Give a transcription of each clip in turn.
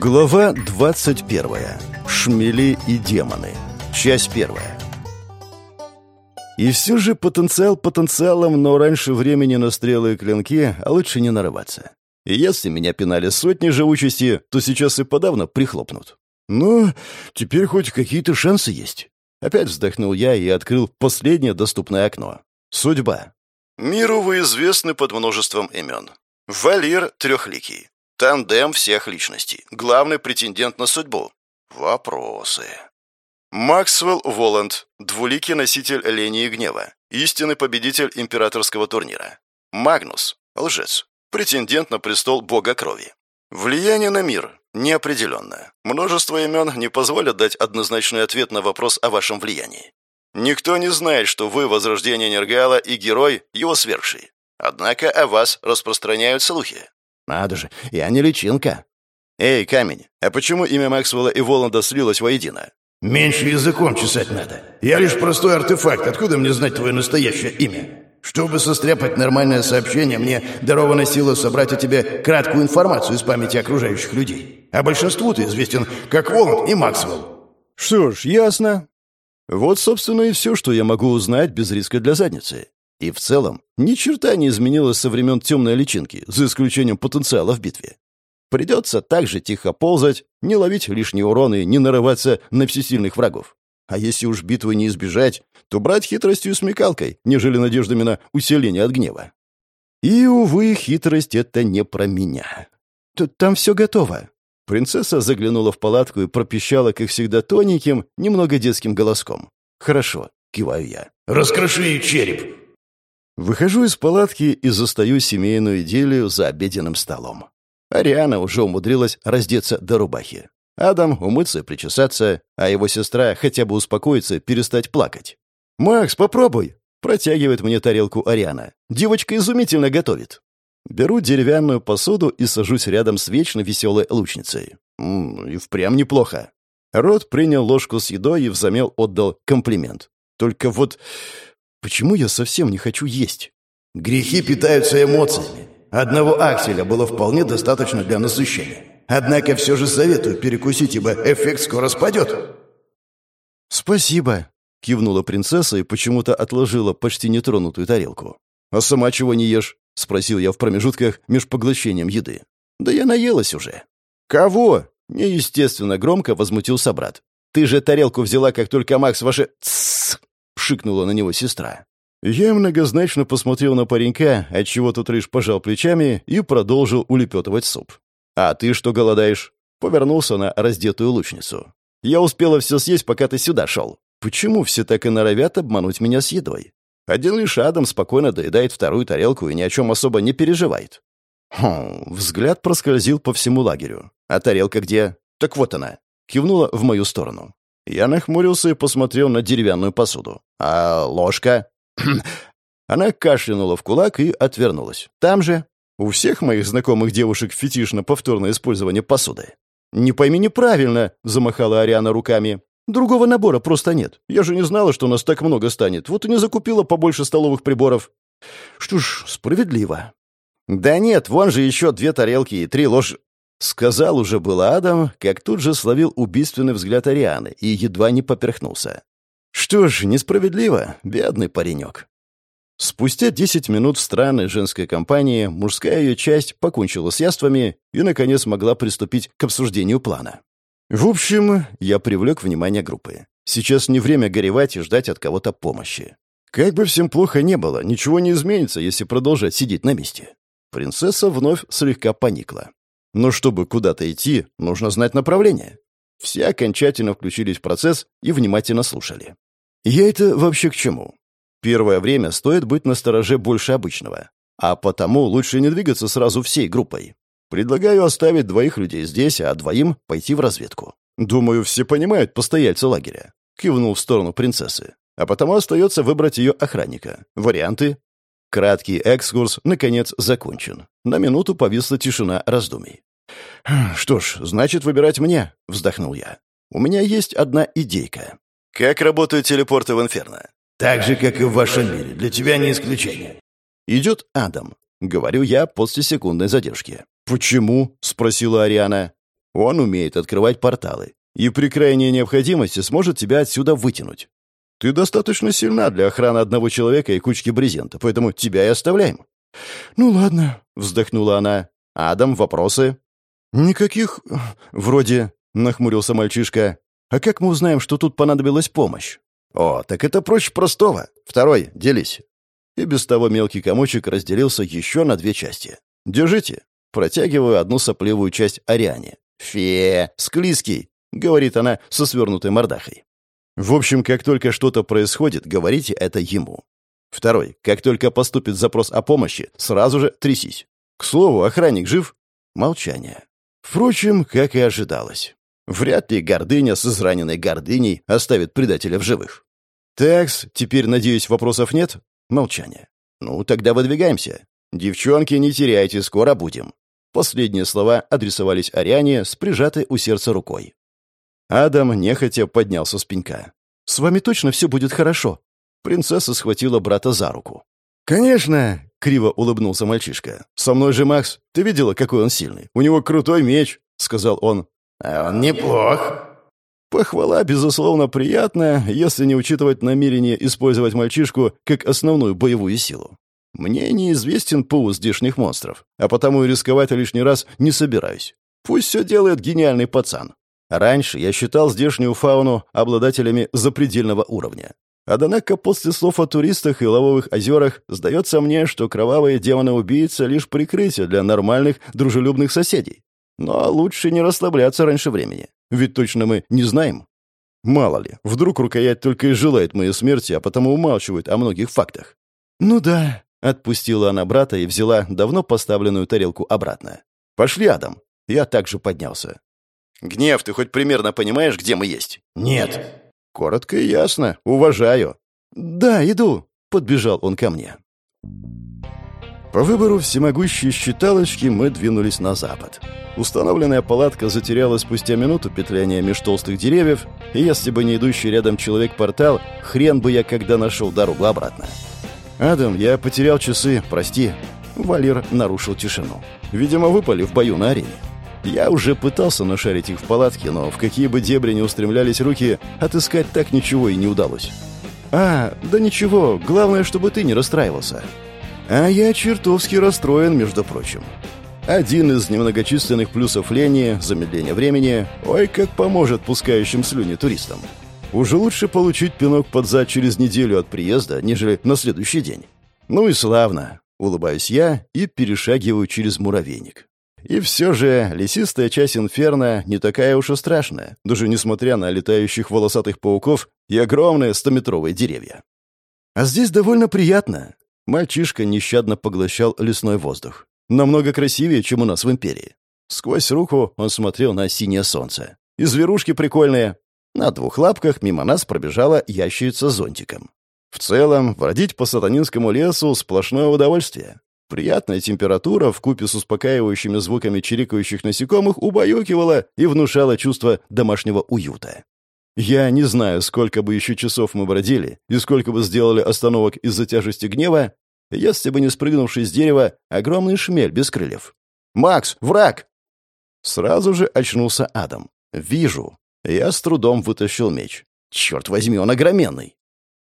Глава 21. Шмели и демоны. Часть первая. И все же потенциал потенциалом, но раньше времени на стрелы и клинки, а лучше не нарываться. Если меня пинали сотни живучести, то сейчас и подавно прихлопнут. Ну, теперь хоть какие-то шансы есть. Опять вздохнул я и открыл последнее доступное окно. Судьба. Миру вы известны под множеством имен. Валир Трехликий. Тандем всех личностей. Главный претендент на судьбу. Вопросы. Максвелл Воланд. Двуликий носитель лени и гнева. Истинный победитель императорского турнира. Магнус. Лжец. Претендент на престол бога крови. Влияние на мир. Неопределенно. Множество имен не позволят дать однозначный ответ на вопрос о вашем влиянии. Никто не знает, что вы возрождение Нергала и герой, его свергший. Однако о вас распространяют слухи. Надо же, я не личинка. Эй, камень, а почему имя Максвелла и Воланда слилось воедино? Меньше языком чесать надо. Я лишь простой артефакт. Откуда мне знать твое настоящее имя? Чтобы состряпать нормальное сообщение, мне дарована сила собрать о тебе краткую информацию из памяти окружающих людей. А большинству ты известен как Воланд и Максвелл. Что ж, ясно. Вот, собственно, и все, что я могу узнать без риска для задницы. И в целом, ни черта не изменилось со времен темной личинки, за исключением потенциала в битве. Придется так же тихо ползать, не ловить лишние уроны, не нарываться на всесильных врагов. А если уж битвы не избежать, то брать хитростью и смекалкой, нежели надеждами на усиление от гнева. И, увы, хитрость — это не про меня. Тут там все готово. Принцесса заглянула в палатку и пропищала, как всегда, тоненьким, немного детским голоском. «Хорошо», — киваю я. «Раскроши череп!» Выхожу из палатки и застаю семейную идиллию за обеденным столом. Ариана уже умудрилась раздеться до рубахи. Адам умыться и причесаться, а его сестра хотя бы успокоиться, перестать плакать. «Макс, попробуй!» — протягивает мне тарелку Ариана. «Девочка изумительно готовит». Беру деревянную посуду и сажусь рядом с вечно веселой лучницей. Ммм, и впрямь неплохо. Рот принял ложку с едой и взамен отдал комплимент. Только вот Почему я совсем не хочу есть? Грехи питаются эмоциями. Одного акселя было вполне достаточно для насыщения. Однако все же советую перекусить, ибо эффект скоро спадет. «Спасибо», — кивнула принцесса и почему-то отложила почти нетронутую тарелку. «А сама чего не ешь?» — спросил я в промежутках меж поглощением еды. «Да я наелась уже». «Кого?» — неестественно громко возмутился брат. «Ты же тарелку взяла, как только Макс ваше...» Шикнула на него сестра. Я многозначно посмотрел на паренька, отчего тот лишь пожал плечами и продолжил улепетывать суп. «А ты что голодаешь?» Повернулся на раздетую лучницу. «Я успела все съесть, пока ты сюда шел. Почему все так и норовят обмануть меня с едой? Один лишь Адам спокойно доедает вторую тарелку и ни о чем особо не переживает». Хм, взгляд проскользил по всему лагерю. «А тарелка где?» «Так вот она». Кивнула в мою сторону. Я нахмурился и посмотрел на деревянную посуду. «А ложка?» Она кашлянула в кулак и отвернулась. «Там же?» У всех моих знакомых девушек фетиш на повторное использование посуды. «Не пойми неправильно», — замахала Ариана руками. «Другого набора просто нет. Я же не знала, что у нас так много станет. Вот и не закупила побольше столовых приборов». «Что ж, справедливо». «Да нет, вон же еще две тарелки и три ложь...» Сказал уже было Адам, как тут же словил убийственный взгляд Арианы и едва не поперхнулся. Что ж, несправедливо, бедный паренек. Спустя десять минут в странной женской компании мужская ее часть покончила с яствами и, наконец, могла приступить к обсуждению плана. В общем, я привлек внимание группы. Сейчас не время горевать и ждать от кого-то помощи. Как бы всем плохо не было, ничего не изменится, если продолжать сидеть на месте. Принцесса вновь слегка поникла. Но чтобы куда-то идти, нужно знать направление. Все окончательно включились в процесс и внимательно слушали. Я это вообще к чему? Первое время стоит быть настороже больше обычного. А потому лучше не двигаться сразу всей группой. Предлагаю оставить двоих людей здесь, а двоим пойти в разведку. Думаю, все понимают постояльца лагеря. Кивнул в сторону принцессы. А потому остается выбрать ее охранника. Варианты? Краткий экскурс, наконец, закончен. На минуту повисла тишина раздумий. «Что ж, значит, выбирать мне», — вздохнул я. «У меня есть одна идейка». «Как работают телепорты в Инферно?» «Так же, как и в вашем мире. Для тебя не исключение». «Идет Адам», — говорю я после секундной задержки. «Почему?» — спросила Ариана. Он умеет открывать порталы и при крайней необходимости сможет тебя отсюда вытянуть. Ты достаточно сильна для охраны одного человека и кучки брезента, поэтому тебя и оставляем». «Ну ладно», — вздохнула она. «Адам, вопросы?» «Никаких... вроде...» — нахмурился мальчишка. «А как мы узнаем, что тут понадобилась помощь?» «О, так это проще простого. Второй, делись». И без того мелкий комочек разделился еще на две части. «Держите». Протягиваю одну сопливую часть Ариане. «Фе, склизкий», — говорит она со свернутой мордахой. В общем, как только что-то происходит, говорите это ему. Второй. Как только поступит запрос о помощи, сразу же трясись. К слову, охранник жив? Молчание. Впрочем, как и ожидалось. Вряд ли гордыня с израненной гордыней оставит предателя в живых. Такс, теперь, надеюсь, вопросов нет? Молчание. Ну, тогда выдвигаемся. Девчонки, не теряйте, скоро будем. Последние слова адресовались Ариане с прижатой у сердца рукой. Адам нехотя поднялся с пенька. «С вами точно все будет хорошо?» Принцесса схватила брата за руку. «Конечно!» — криво улыбнулся мальчишка. «Со мной же Макс. Ты видела, какой он сильный? У него крутой меч!» — сказал он. «А он неплох!» Похвала, безусловно, приятная, если не учитывать намерение использовать мальчишку как основную боевую силу. Мне неизвестен пул здешних монстров, а потому и рисковать лишний раз не собираюсь. Пусть все делает гениальный пацан. Раньше я считал здешнюю фауну обладателями запредельного уровня. Однако после слов о туристах и лавовых озерах сдается мне, что кровавые демоны-убийцы — лишь прикрытие для нормальных, дружелюбных соседей. Но лучше не расслабляться раньше времени, ведь точно мы не знаем. Мало ли, вдруг рукоять только и желает моей смерти, а потому умалчивает о многих фактах. «Ну да», — отпустила она брата и взяла давно поставленную тарелку обратно. «Пошли, Адам». Я также поднялся. «Гнев, ты хоть примерно понимаешь, где мы есть?» «Нет». «Коротко и ясно. Уважаю». «Да, иду», — подбежал он ко мне. По выбору всемогущей считалочки мы двинулись на запад. Установленная палатка затерялась спустя минуту петляния меж толстых деревьев, и если бы не идущий рядом человек-портал, хрен бы я когда нашел дорогу обратно. «Адам, я потерял часы, прости». Валер нарушил тишину. Видимо, выпали в бою на арене. Я уже пытался нашарить их в палатке, но в какие бы дебри не устремлялись руки, отыскать так ничего и не удалось. «А, да ничего, главное, чтобы ты не расстраивался». А я чертовски расстроен, между прочим. Один из немногочисленных плюсов лени – замедление времени – ой, как поможет пускающим слюни туристам. Уже лучше получить пинок под зад через неделю от приезда, нежели на следующий день. Ну и славно. Улыбаюсь я и перешагиваю через муравейник. И все же лесистая часть инферно не такая уж и страшная, даже несмотря на летающих волосатых пауков и огромные стометровые деревья. А здесь довольно приятно. Мальчишка нещадно поглощал лесной воздух. Намного красивее, чем у нас в Империи. Сквозь руку он смотрел на синее солнце. И зверушки прикольные. На двух лапках мимо нас пробежала ящерица зонтиком. В целом, бродить по сатанинскому лесу — сплошное удовольствие. Приятная температура в купе с успокаивающими звуками чирикающих насекомых убаюкивала и внушала чувство домашнего уюта. Я не знаю, сколько бы еще часов мы бродили и сколько бы сделали остановок из-за тяжести гнева, если бы не спрыгнувший с дерева огромный шмель без крыльев. «Макс, враг!» Сразу же очнулся Адам. «Вижу». Я с трудом вытащил меч. «Черт возьми, он огроменный!»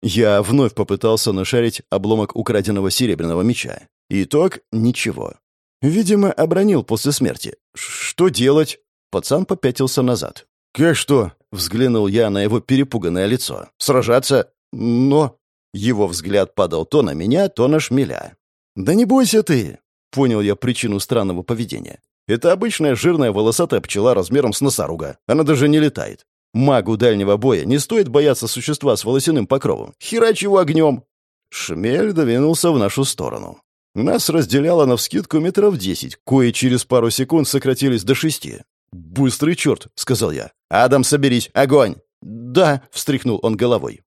Я вновь попытался нашарить обломок украденного серебряного меча. Итог — ничего. Видимо, обронил после смерти. Что делать? Пацан попятился назад. «Как что?» — взглянул я на его перепуганное лицо. «Сражаться? Но...» Его взгляд падал то на меня, то на шмеля. «Да не бойся ты!» — понял я причину странного поведения. «Это обычная жирная волосатая пчела размером с носоруга. Она даже не летает. Магу дальнего боя не стоит бояться существа с волосяным покровом. Херач его огнем!» Шмель двинулся в нашу сторону. Нас разделяло навскидку метров десять, кои через пару секунд сократились до шести. «Быстрый черт!» — сказал я. «Адам, соберись! Огонь!» «Да!» — встряхнул он головой.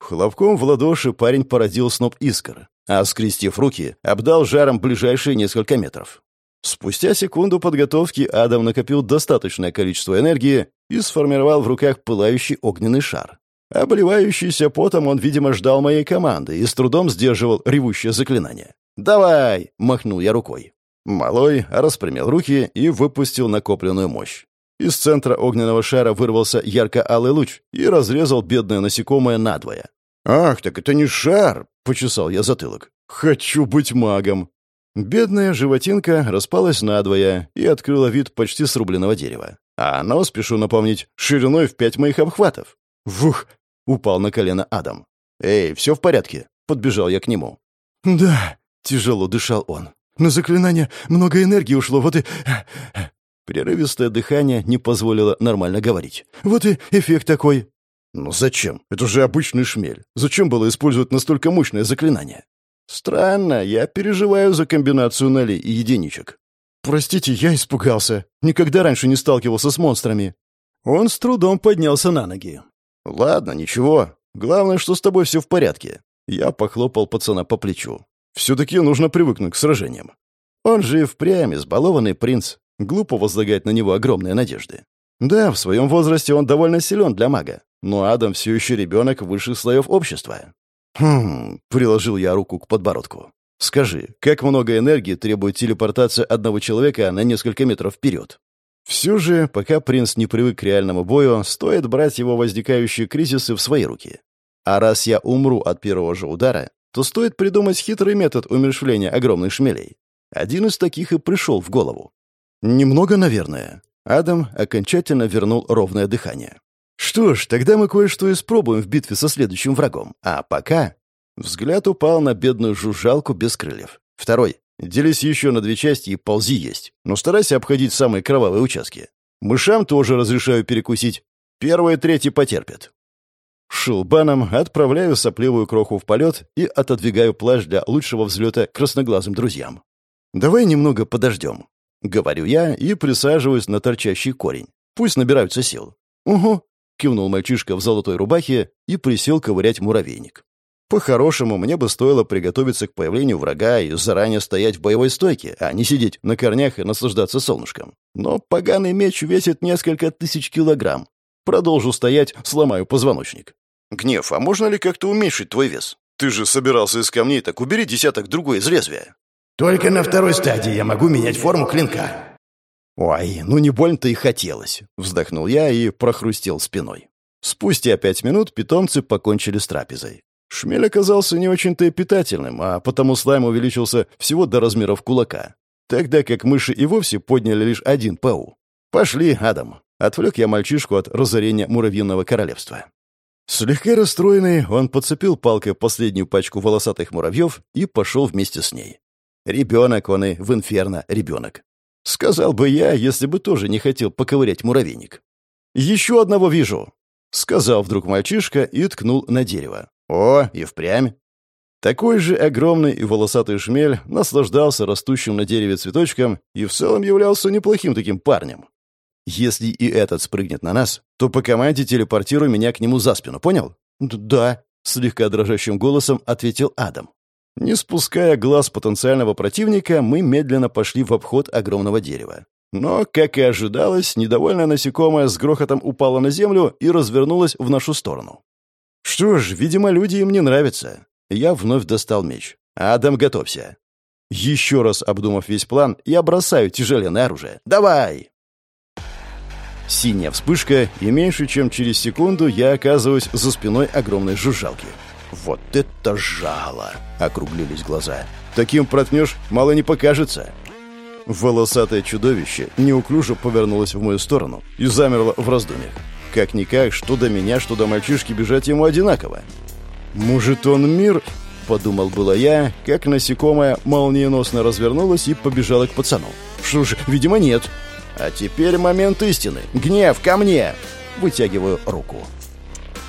Хлопком в ладоши парень породил сноп искр, а, скрестив руки, обдал жаром ближайшие несколько метров. Спустя секунду подготовки Адам накопил достаточное количество энергии и сформировал в руках пылающий огненный шар. Обливающийся потом он, видимо, ждал моей команды и с трудом сдерживал ревущее заклинание. «Давай!» — махнул я рукой. Малой распрямил руки и выпустил накопленную мощь. Из центра огненного шара вырвался ярко-алый луч и разрезал бедное насекомое надвое. «Ах, так это не шар!» — почесал я затылок. «Хочу быть магом!» Бедная животинка распалась надвое и открыла вид почти срубленного дерева. А оно, спешу напомнить, шириной в пять моих обхватов. «Вух!» — упал на колено Адам. «Эй, все в порядке?» — подбежал я к нему. «Да», — тяжело дышал он. «На заклинание много энергии ушло, вот и...» Прерывистое дыхание не позволило нормально говорить. «Вот и эффект такой». «Ну зачем? Это же обычный шмель. Зачем было использовать настолько мощное заклинание?» «Странно, я переживаю за комбинацию нулей и единичек». «Простите, я испугался. Никогда раньше не сталкивался с монстрами». Он с трудом поднялся на ноги. «Ладно, ничего. Главное, что с тобой все в порядке». Я похлопал пацана по плечу. «Все-таки нужно привыкнуть к сражениям. Он же и впрямь избалованный принц. Глупо возлагать на него огромные надежды. Да, в своем возрасте он довольно силен для мага, но Адам все еще ребенок высших слоев общества. «Хм...» — приложил я руку к подбородку. «Скажи, как много энергии требует телепортация одного человека на несколько метров вперед?» Все же, пока принц не привык к реальному бою, стоит брать его возникающие кризисы в свои руки. А раз я умру от первого же удара, то стоит придумать хитрый метод умершвления огромных шмелей. Один из таких и пришел в голову. Немного, наверное. Адам окончательно вернул ровное дыхание. Что ж, тогда мы кое-что испробуем в битве со следующим врагом. А пока... Взгляд упал на бедную жужжалку без крыльев. Второй. Делись еще на две части и ползи есть. Но старайся обходить самые кровавые участки. Мышам тоже разрешаю перекусить. Первый и третий потерпят. Шилбаном отправляю сопливую кроху в полет и отодвигаю плащ для лучшего взлета красноглазым друзьям. «Давай немного подождем», — говорю я и присаживаюсь на торчащий корень. Пусть набираются сил. «Угу», — кивнул мальчишка в золотой рубахе и присел ковырять муравейник. По-хорошему, мне бы стоило приготовиться к появлению врага и заранее стоять в боевой стойке, а не сидеть на корнях и наслаждаться солнышком. Но поганый меч весит несколько тысяч килограмм. Продолжу стоять, сломаю позвоночник. Гнев, а можно ли как-то уменьшить твой вес? Ты же собирался из камней, так убери десяток другой из лезвия. Только на второй стадии я могу менять форму клинка. Ой, ну не больно-то и хотелось. Вздохнул я и прохрустел спиной. Спустя пять минут питомцы покончили с трапезой. Шмель оказался не очень-то питательным, а потому слайм увеличился всего до размеров кулака. Тогда как мыши и вовсе подняли лишь один ПУ. «Пошли, Адам!» — отвлек я мальчишку от разорения муравьиного королевства. Слегка расстроенный, он подцепил палкой последнюю пачку волосатых муравьев и пошел вместе с ней. Ребенок он и в инферно ребенок. Сказал бы я, если бы тоже не хотел поковырять муравейник. «Еще одного вижу!» — сказал вдруг мальчишка и ткнул на дерево. О, и впрямь. Такой же огромный и волосатый шмель наслаждался растущим на дереве цветочком и в целом являлся неплохим таким парнем. Если и этот спрыгнет на нас, то по команде телепортируй меня к нему за спину, понял? Да, слегка дрожащим голосом ответил Адам. Не спуская глаз потенциального противника, мы медленно пошли в обход огромного дерева. Но, как и ожидалось, недовольное насекомое с грохотом упало на землю и развернулось в нашу сторону. Что ж, видимо, люди им не нравятся. Я вновь достал меч. «Адам, готовься». Еще раз обдумав весь план, я бросаю тяжеленное оружие. «Давай!» Синяя вспышка, и меньше чем через секунду я оказываюсь за спиной огромной жужжалки. «Вот это жало!» — округлились глаза. «Таким проткнешь, мало не покажется!» Волосатое чудовище неуклюже повернулось в мою сторону и замерло в раздумьях. Как-никак, что до меня, что до мальчишки бежать ему одинаково. «Может, он мир?» — подумал было я, как насекомое молниеносно развернулось и побежало к пацану. «Что ж, видимо, нет». «А теперь момент истины. Гнев, ко мне!» Вытягиваю руку.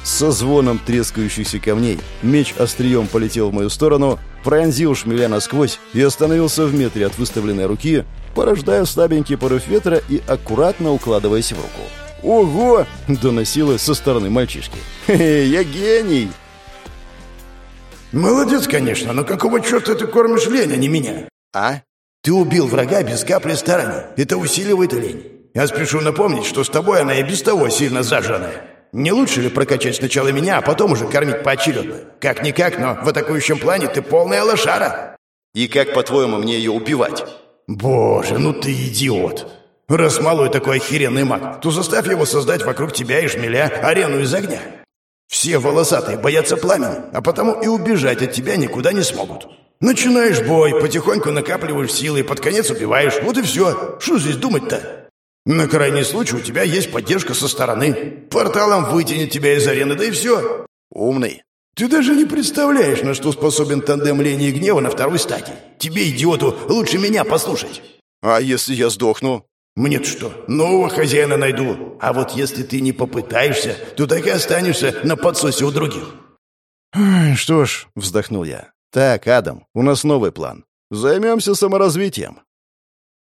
Со звоном трескающихся камней меч острием полетел в мою сторону, пронзил шмеля насквозь и остановился в метре от выставленной руки, порождая слабенький порыв ветра и аккуратно укладываясь в руку. «Ого!» — доносилось со стороны мальчишки. «Хе-хе, я гений!» «Молодец, конечно, но какого черта ты кормишь лень, а не меня?» «А?» «Ты убил врага без капли старания. Это усиливает лень. Я спешу напомнить, что с тобой она и без того сильно зажженная. Не лучше ли прокачать сначала меня, а потом уже кормить поочередно? Как-никак, но в атакующем плане ты полная лошара». «И как, по-твоему, мне ее убивать?» «Боже, ну ты идиот!» Раз малой такой охеренный маг, то заставь его создать вокруг тебя и шмеля арену из огня. Все волосатые боятся пламени, а потому и убежать от тебя никуда не смогут. Начинаешь бой, потихоньку накапливаешь силы и под конец убиваешь. Вот и все. Что здесь думать-то? На крайний случай у тебя есть поддержка со стороны. Порталом вытянет тебя из арены, да и все. Умный. Ты даже не представляешь, на что способен тандем лени гнева на второй стадии. Тебе, идиоту, лучше меня послушать. А если я сдохну? Мне-то что, нового хозяина найду. А вот если ты не попытаешься, то так и останешься на подсосе у других. Что ж, вздохнул я. Так, Адам, у нас новый план. Займемся саморазвитием.